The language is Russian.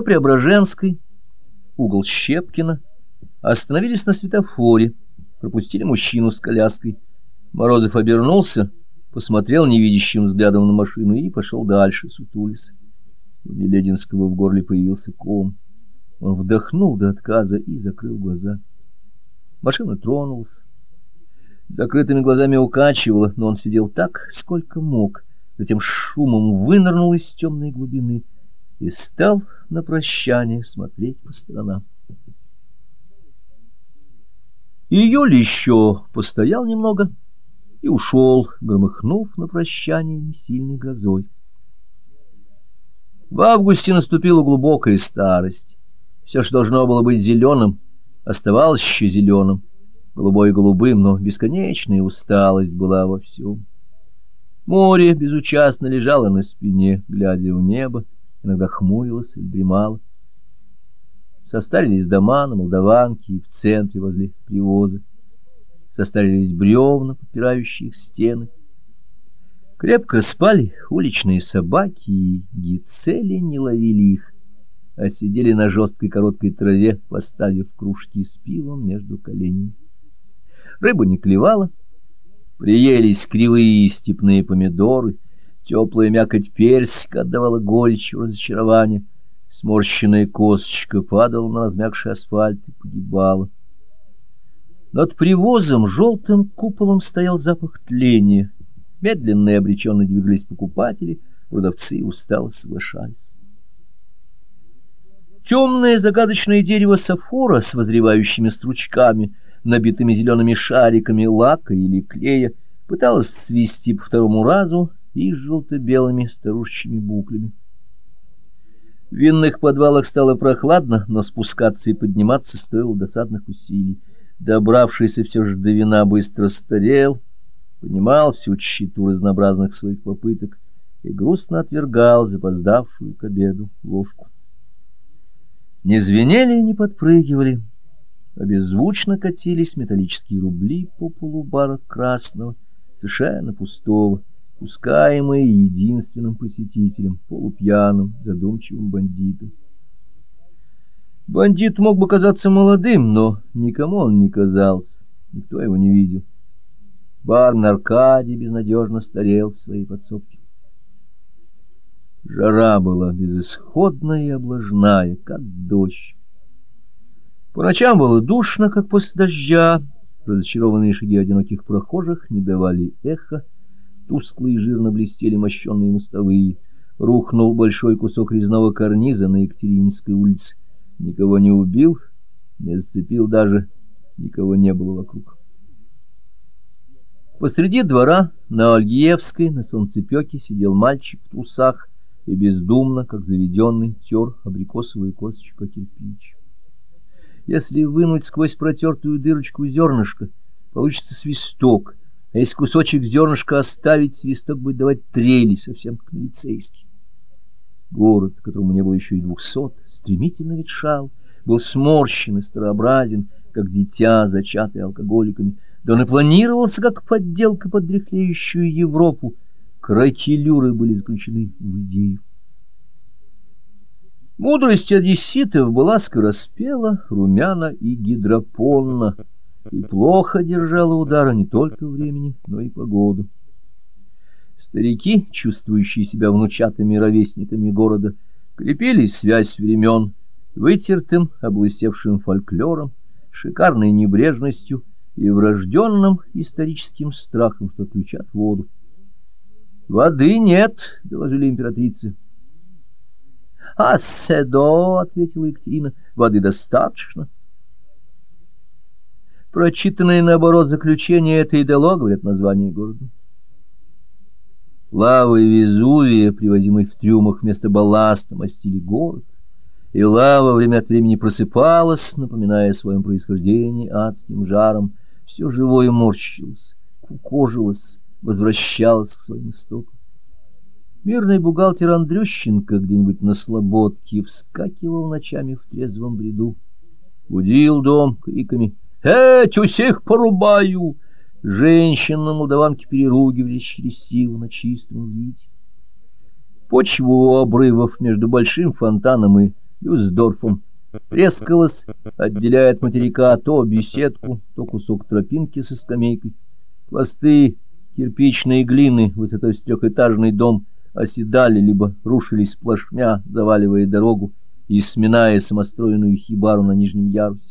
По Преображенской, угол Щепкина, остановились на светофоре, пропустили мужчину с коляской. Морозов обернулся, посмотрел невидящим взглядом на машину и пошел дальше, сутулись. У Нелединского в горле появился ком. Он вдохнул до отказа и закрыл глаза. Машина тронулась. Закрытыми глазами укачивала, но он сидел так, сколько мог. Затем шумом вынырнул из темной глубины и стал на прощание смотреть по сторонам. Июль еще постоял немного и ушел, громыхнув на прощание несильной грозой. В августе наступила глубокая старость. Все, что должно было быть зеленым, оставалось еще зеленым, голубой голубым, но бесконечная усталость была во всем. Море безучастно лежало на спине, глядя в небо, иногда хмурилось или дремало. Состарились дома на Молдаванке и в центре возле привоза. Состарились бревна, подпирающие стены. Крепко спали уличные собаки, и гицели не ловили их, а сидели на жесткой короткой траве, поставив кружки с пивом между коленями. Рыба не клевала, приелись кривые степные помидоры, теплая мякоть персика отдавала горечь разочарования, сморщенная косточка падала на размягший асфальт и погибала. Над привозом желтым куполом стоял запах тления, Медленно и обреченно двигались покупатели, продавцы устало соглашались. Темное загадочное дерево сафора с возревающими стручками, набитыми зелеными шариками лака или клея, пыталось свести по второму разу и с желто-белыми старушечьими буклями. В винных подвалах стало прохладно, но спускаться и подниматься стоило досадных усилий. Добравшийся все же до вина быстро старел, понимал всю тщету разнообразных своих попыток и грустно отвергал запоздавшую к обеду ложку. Не звенели и не подпрыгивали, а беззвучно катились металлические рубли по полу бара красного, совершенно пустого, пускаемые единственным посетителем, полупьяным, задумчивым бандитом. Бандит мог бы казаться молодым, но никому он не казался, никто его не видел. Бармен Аркадий безнадежно старел в своей подсобке. Жара была безысходная и облажная, как дождь. По ночам было душно, как после дождя. Разочарованные шаги одиноких прохожих не давали эха. Тусклые жирно блестели мощенные мостовые. Рухнул большой кусок резного карниза на Екатерининской улице. Никого не убил, не зацепил даже, никого не было вокруг. Посреди двора на Ольгиевской на солнцепеке сидел мальчик в трусах и бездумно, как заведенный, тер абрикосовую косточку кирпич. Если вынуть сквозь протертую дырочку зернышко, получится свисток, а если кусочек зернышка оставить, свисток будет давать трели, совсем как милицейский. Город, которому не было еще и двухсот, стремительно ветшал, был сморщен и старообразен, как дитя, зачатое алкоголиками, да он и планировался как подделка под дряхлеющую Европу. Кракелюры были заключены в идею. Мудрость одесситов была скороспела, румяна и гидропонна, и плохо держала удара не только времени, но и погоду. Старики, чувствующие себя внучатыми ровесниками города, крепили связь времен, вытертым, облысевшим фольклором, шикарной небрежностью и врожденным историческим страхом, что отключат воду. «Воды нет», — доложили императрицы. «А седо», — ответила Екатерина, — «воды достаточно». Прочитанное, наоборот, заключение это и дало, говорят, название города. Лавы Везувия, привозимые в трюмах вместо балласта, мастили город и лава время от времени просыпалась, напоминая о своем происхождении адским жаром, все живое морщилось, кукожилось, возвращалось к своим истокам. Мирный бухгалтер Андрющенко где-нибудь на слободке вскакивал ночами в трезвом бреду, будил дом криками «Эть, усех порубаю!» Женщины на молдаванке переругивались через силу на чистом виде. Почву обрывов между большим фонтаном и Люсдорфом, трескалась, отделяя от материка то беседку, то кусок тропинки со скамейкой. Пласты кирпичной глины высотой с трехэтажный дом оседали, либо рушились плашмя, заваливая дорогу и сминая самостроенную хибару на нижнем ярусе.